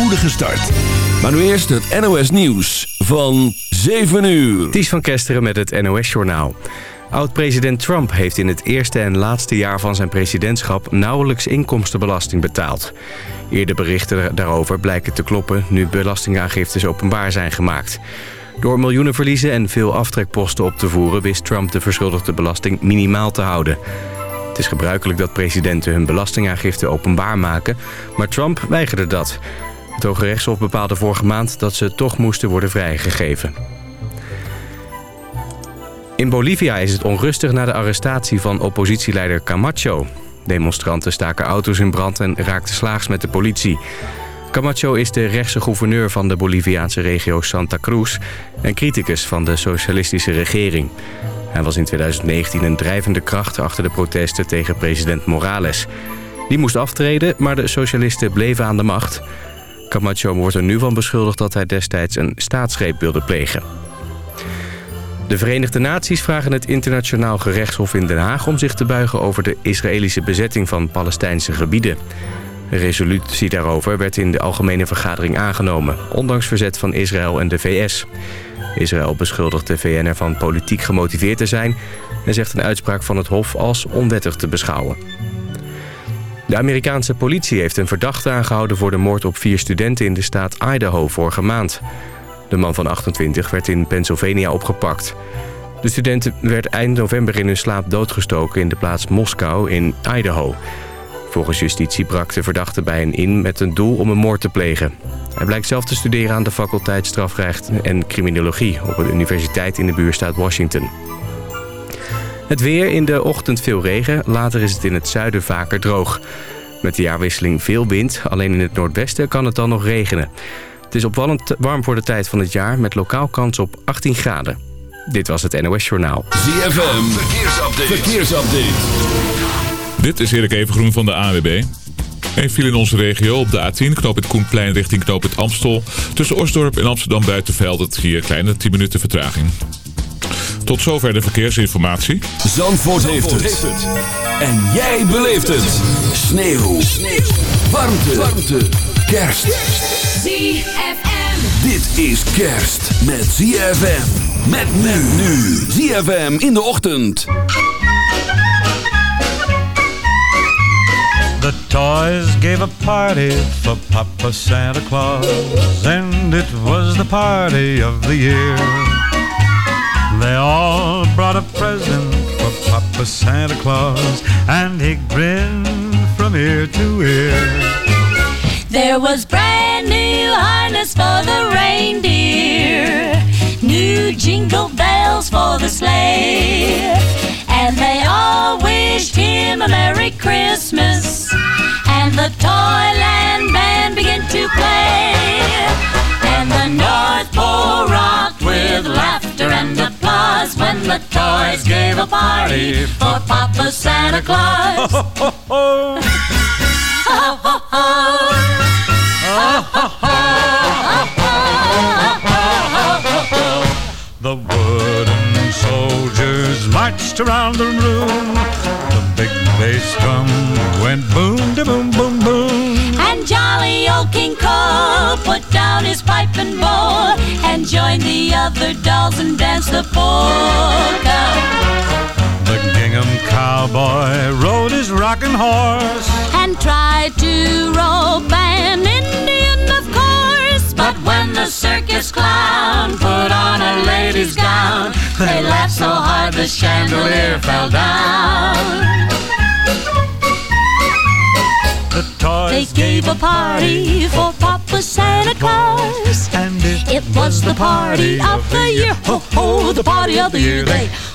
spoedige start. Maar nu eerst het NOS Nieuws van 7 uur. Ties van Kesteren met het NOS Journaal. Oud-president Trump heeft in het eerste en laatste jaar van zijn presidentschap... nauwelijks inkomstenbelasting betaald. Eerder berichten daarover blijken te kloppen... nu belastingaangiftes openbaar zijn gemaakt. Door miljoenen verliezen en veel aftrekposten op te voeren... wist Trump de verschuldigde belasting minimaal te houden. Het is gebruikelijk dat presidenten hun belastingaangifte openbaar maken... maar Trump weigerde dat. Het Hoge Rechtshof bepaalde vorige maand dat ze toch moesten worden vrijgegeven. In Bolivia is het onrustig na de arrestatie van oppositieleider Camacho. Demonstranten staken auto's in brand en raakten slaags met de politie. Camacho is de rechtse gouverneur van de Boliviaanse regio Santa Cruz... en criticus van de socialistische regering. Hij was in 2019 een drijvende kracht achter de protesten tegen president Morales. Die moest aftreden, maar de socialisten bleven aan de macht. Camacho wordt er nu van beschuldigd dat hij destijds een staatsgreep wilde plegen. De Verenigde Naties vragen het internationaal gerechtshof in Den Haag... om zich te buigen over de Israëlische bezetting van Palestijnse gebieden. Een resolutie daarover werd in de algemene vergadering aangenomen... ondanks verzet van Israël en de VS. Israël beschuldigt de VN ervan politiek gemotiveerd te zijn... en zegt een uitspraak van het Hof als onwettig te beschouwen. De Amerikaanse politie heeft een verdachte aangehouden... voor de moord op vier studenten in de staat Idaho vorige maand. De man van 28 werd in Pennsylvania opgepakt. De student werd eind november in hun slaap doodgestoken... in de plaats Moskou in Idaho... Volgens justitie brak de verdachte bij hen in met een doel om een moord te plegen. Hij blijkt zelf te studeren aan de faculteit strafrecht en criminologie... op een universiteit in de buurstaat Washington. Het weer in de ochtend veel regen, later is het in het zuiden vaker droog. Met de jaarwisseling veel wind, alleen in het noordwesten kan het dan nog regenen. Het is opvallend warm voor de tijd van het jaar met lokaal kans op 18 graden. Dit was het NOS Journaal. ZFM, verkeersupdate. verkeersupdate. Dit is Erik Evengroen van de AWB. Een viel in onze regio op de A10, knoop het Koenplein richting knoop het Amstel. Tussen Osdorp en Amsterdam Buitenveld het hier kleine 10 minuten vertraging. Tot zover de verkeersinformatie. Zandvoort, heeft, het. En jij beleeft het. Sneeuw. Sneeuw. Warmte. Warmte. Kerst. ZFM. Dit is kerst met ZFM. Met men nu. ZFM in de ochtend. The toys gave a party for Papa Santa Claus, and it was the party of the year. They all brought a present for Papa Santa Claus, and he grinned from ear to ear. There was brand new harness for the reindeer, new jingle bells for the sleigh, and they all wished him a Merry Christmas. And the Toyland Band began to play, and the North Pole rocked with laughter and applause when the toys gave a party for Papa Santa Claus. ho, ho, The wooden soldiers marched around the room. The big bass drum went boom, da boom, boom, boom. And jolly old King Cole his pipe and bowl and joined the other dolls and danced the polka. The gingham cowboy rode his rocking horse. And tried to rope an Indian, of course. But when the circus clown put on a lady's gown, they laughed so hard the chandelier fell down. The toys They gave a party for Papa Santa Claus. and it, It was the party of the year. Ho, ho, the party of the year. They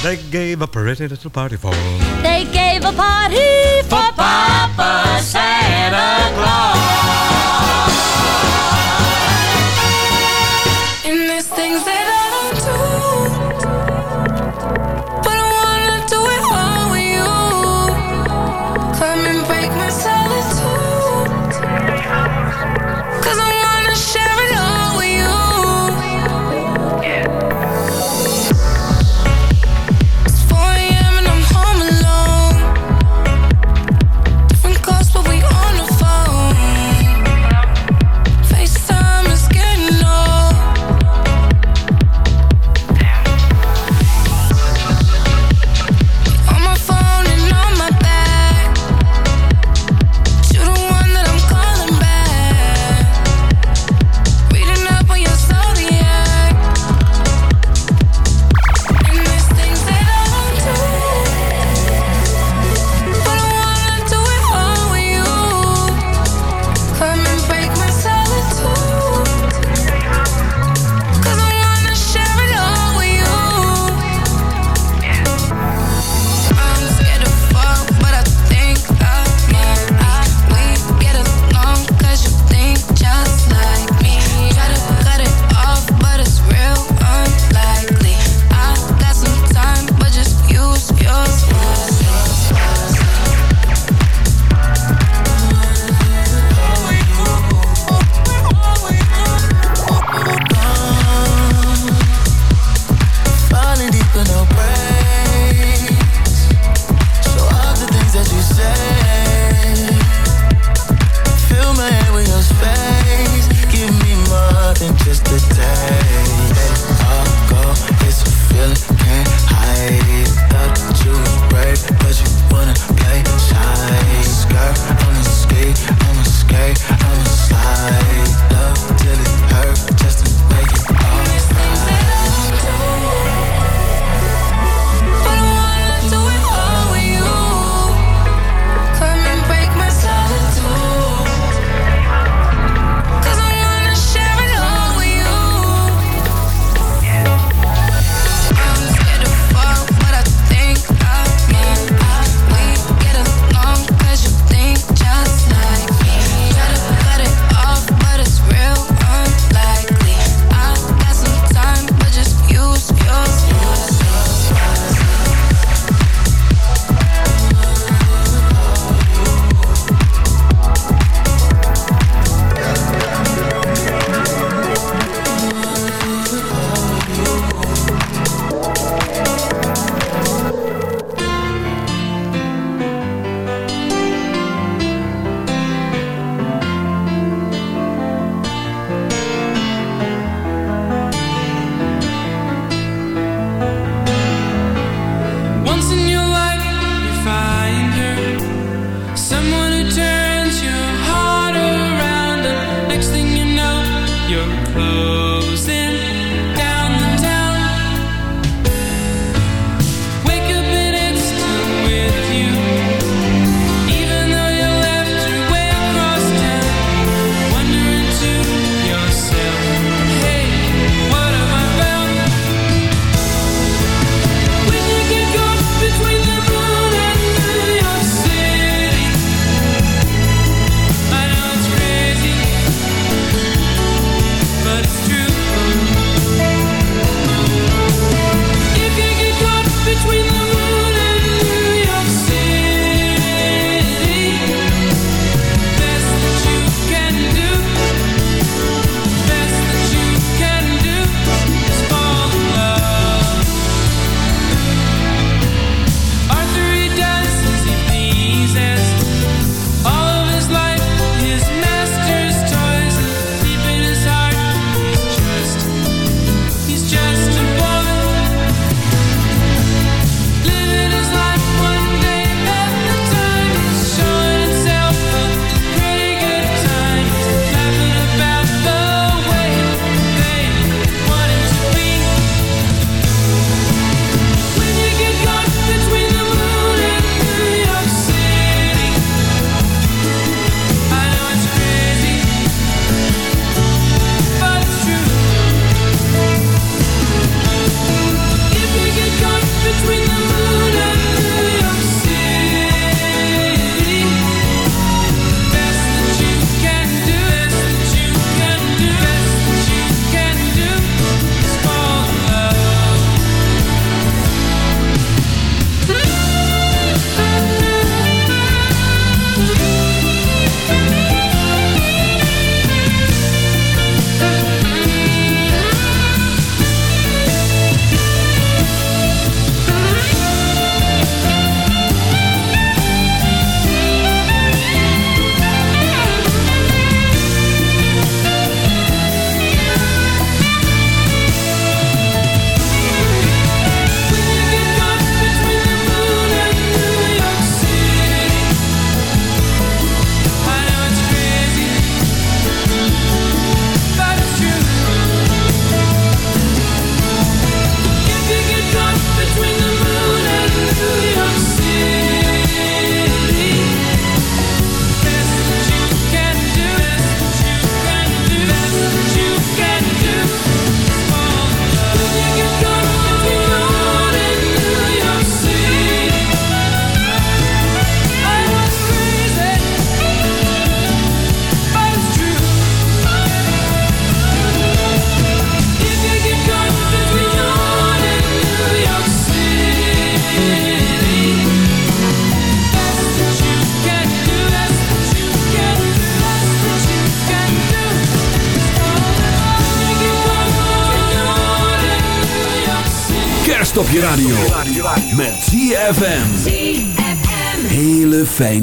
They gave a pretty little party for They gave a party for, for Papa Santa Claus. just a taste. I'll go, it's a feeling.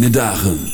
Fijne dagen.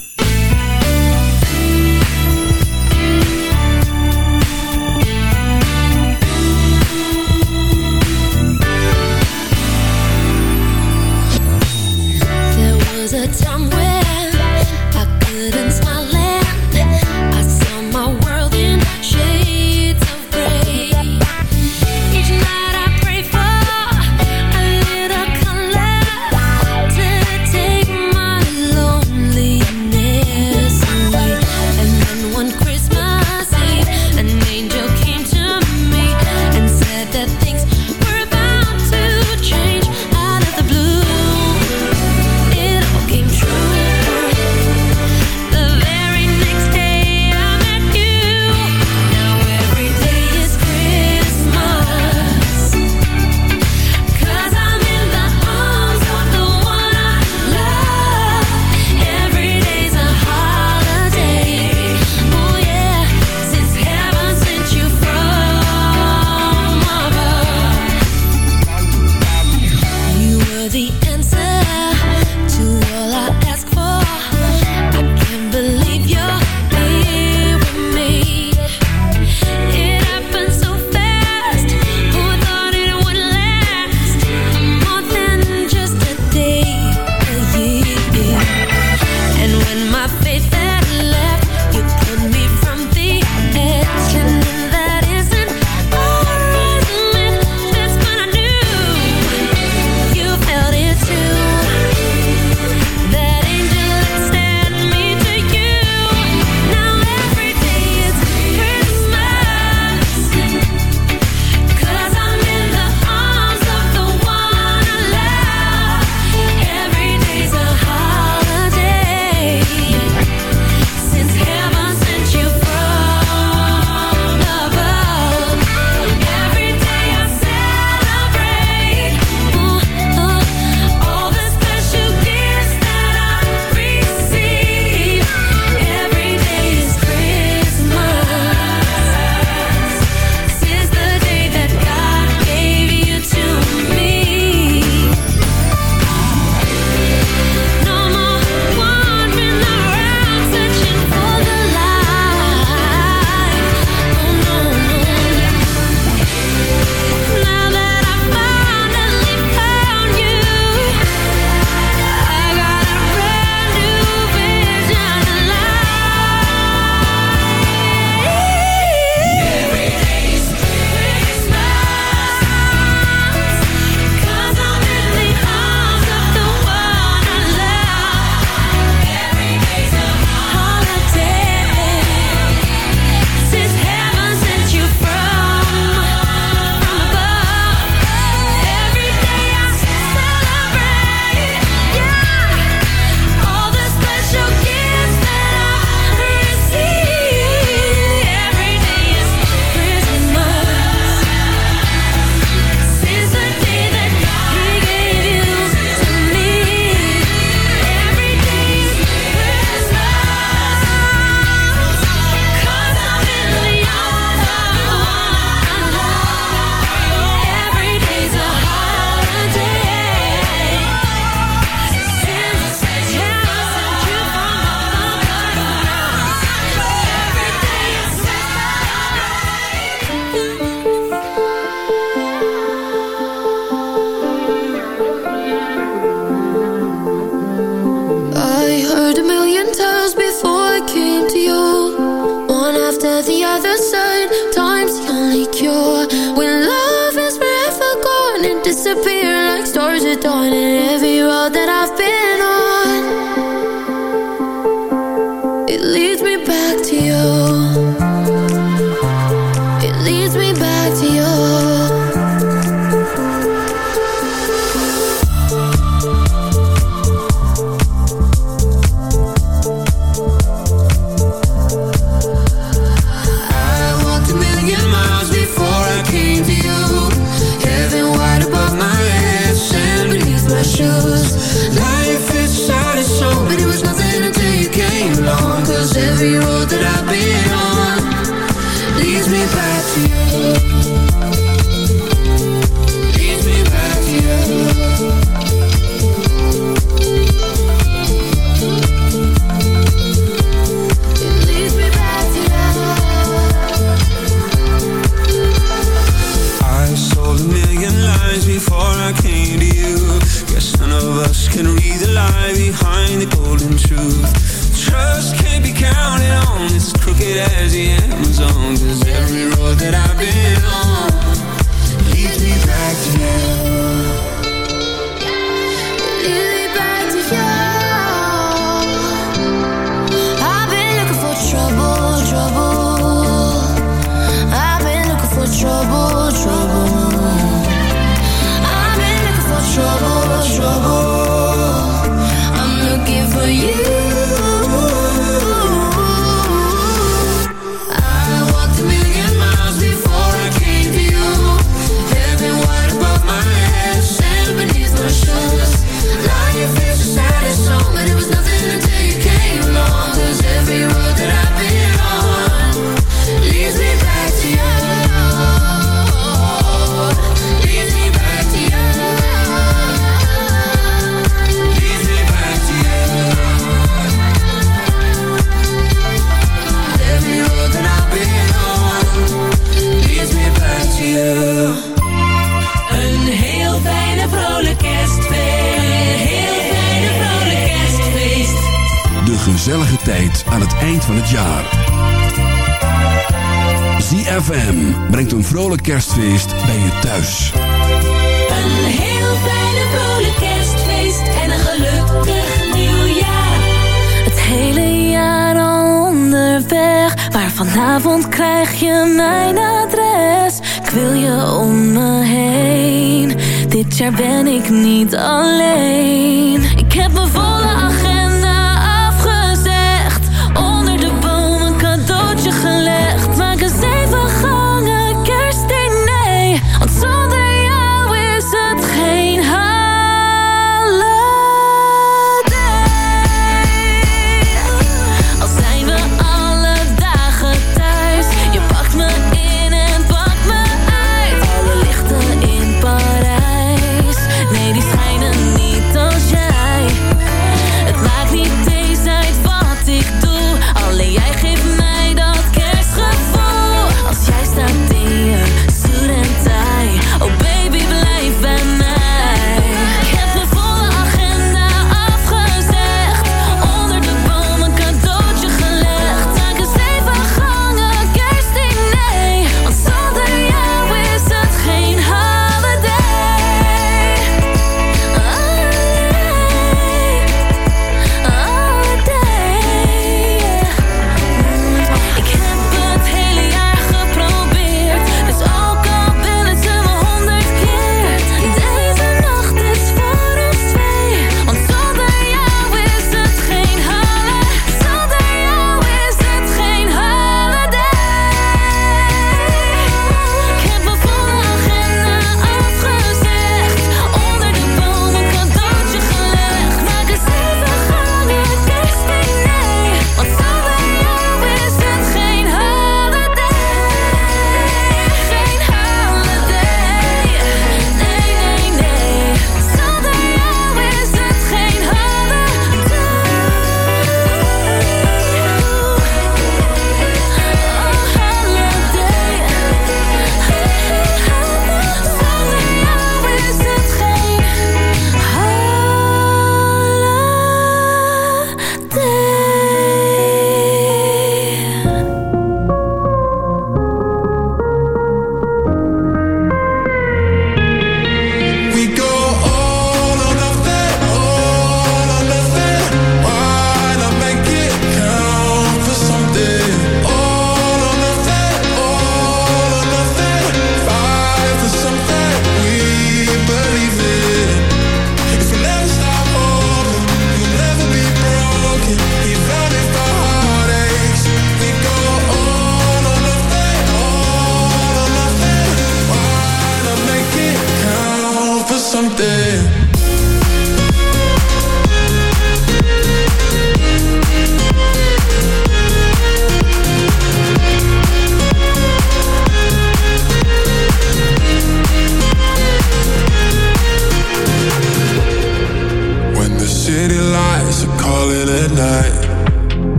gezellige tijd aan het eind van het jaar. ZFM brengt een vrolijk kerstfeest bij je thuis. Een heel fijne vrolijk kerstfeest en een gelukkig nieuwjaar. Het hele jaar al onderweg, maar vanavond krijg je mijn adres. Ik wil je om me heen, dit jaar ben ik niet alleen.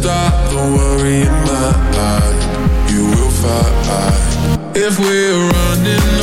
stop the worry in my mind You will find If we're running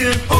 something's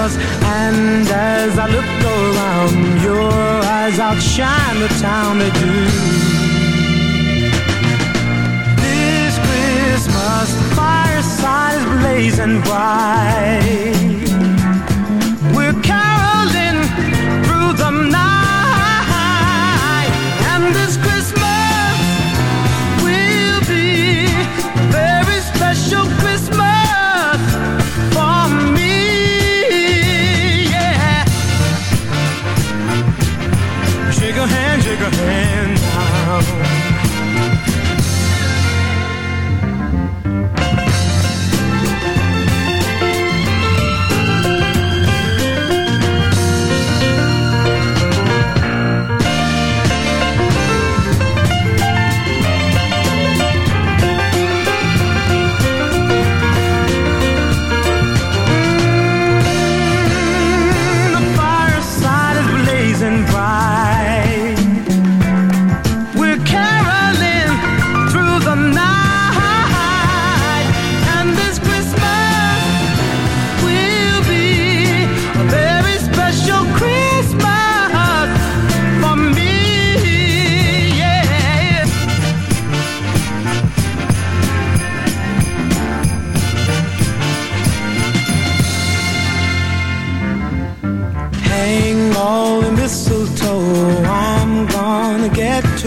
Christmas, and as I look around, your eyes outshine the town they do. This Christmas, the fireside is blazing bright. We're caroling through the night,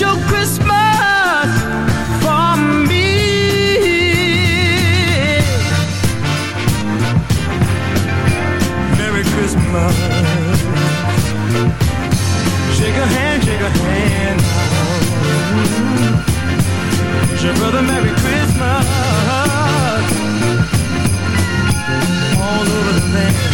special Christmas for me. Merry Christmas. Shake a hand, shake a hand. Wish your brother Merry Christmas all over the land.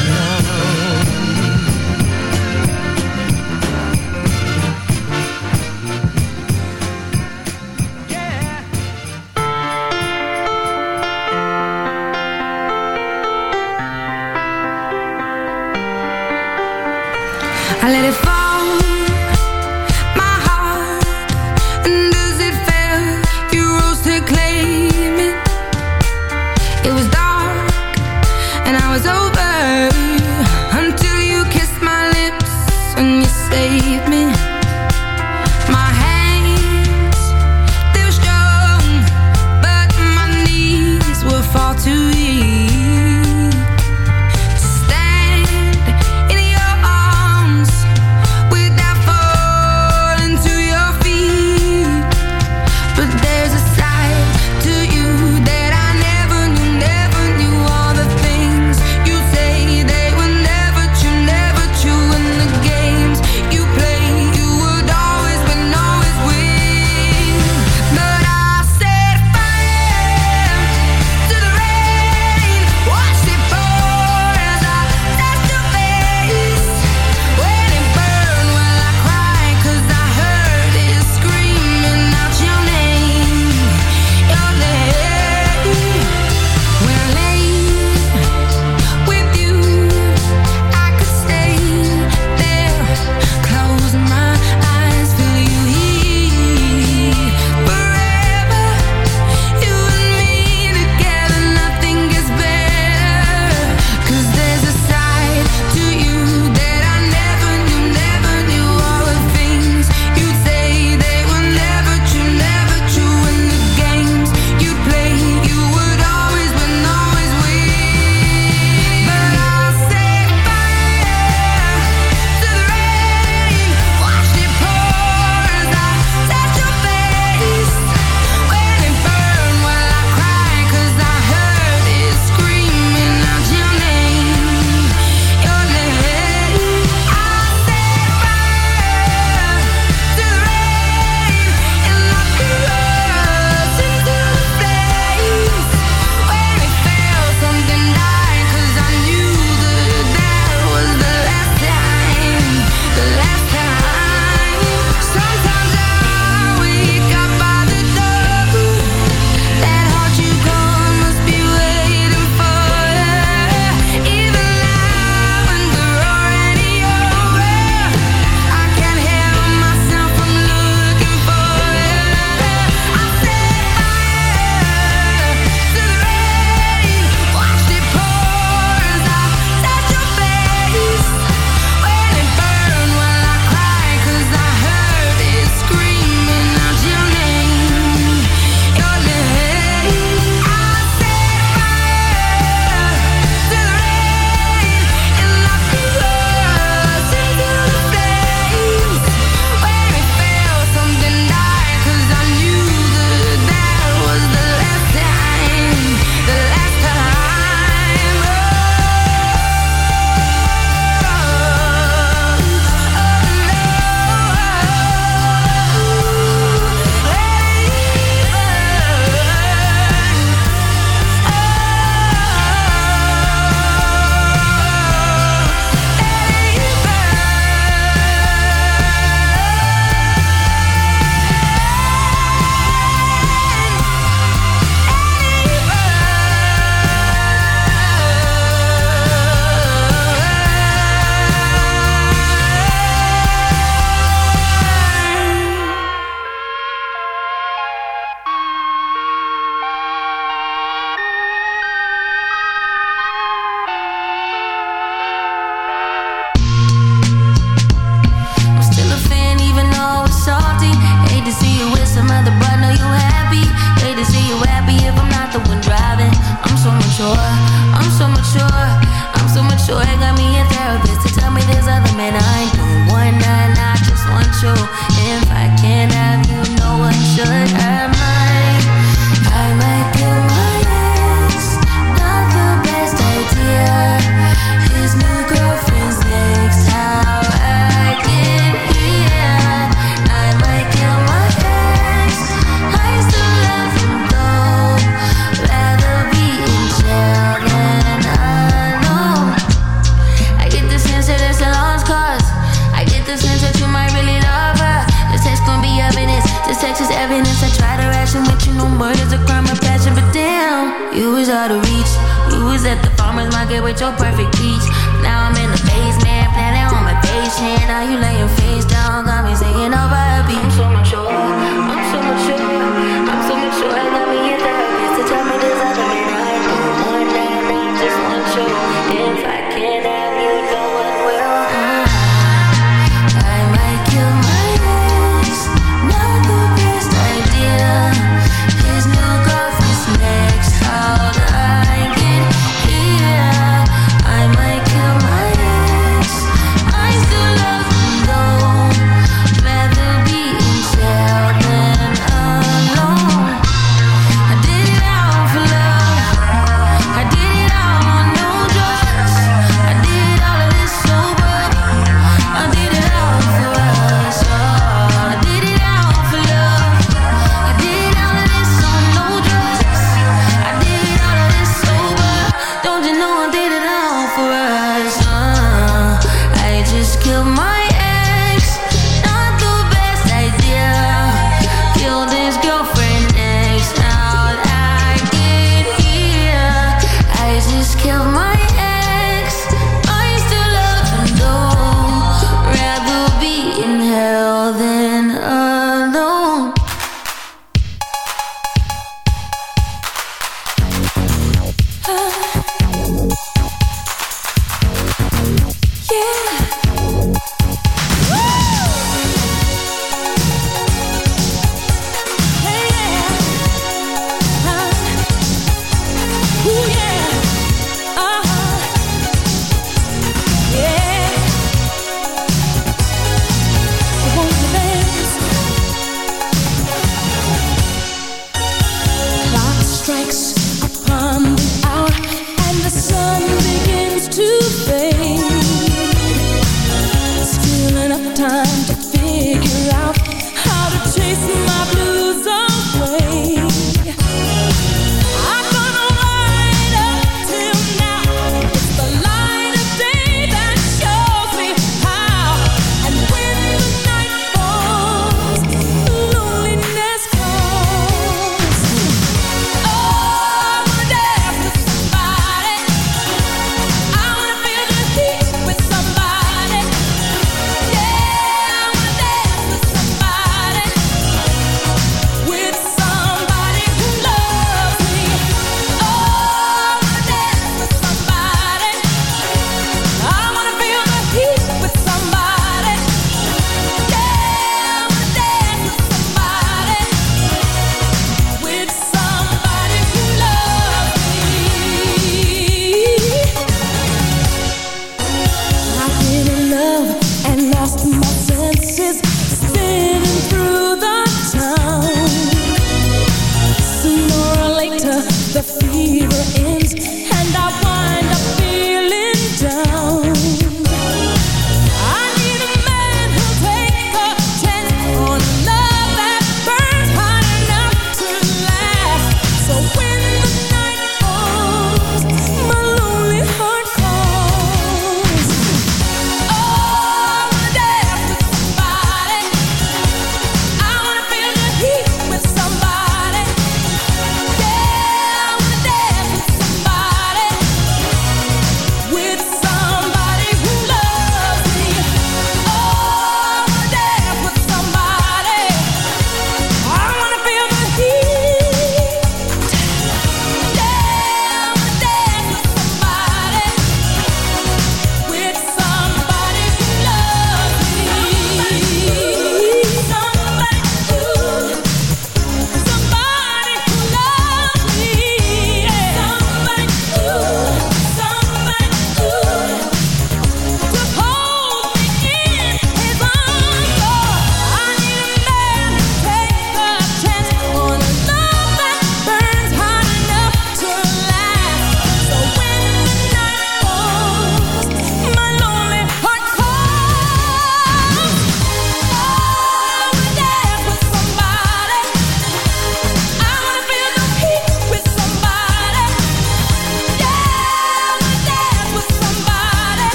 The fever ends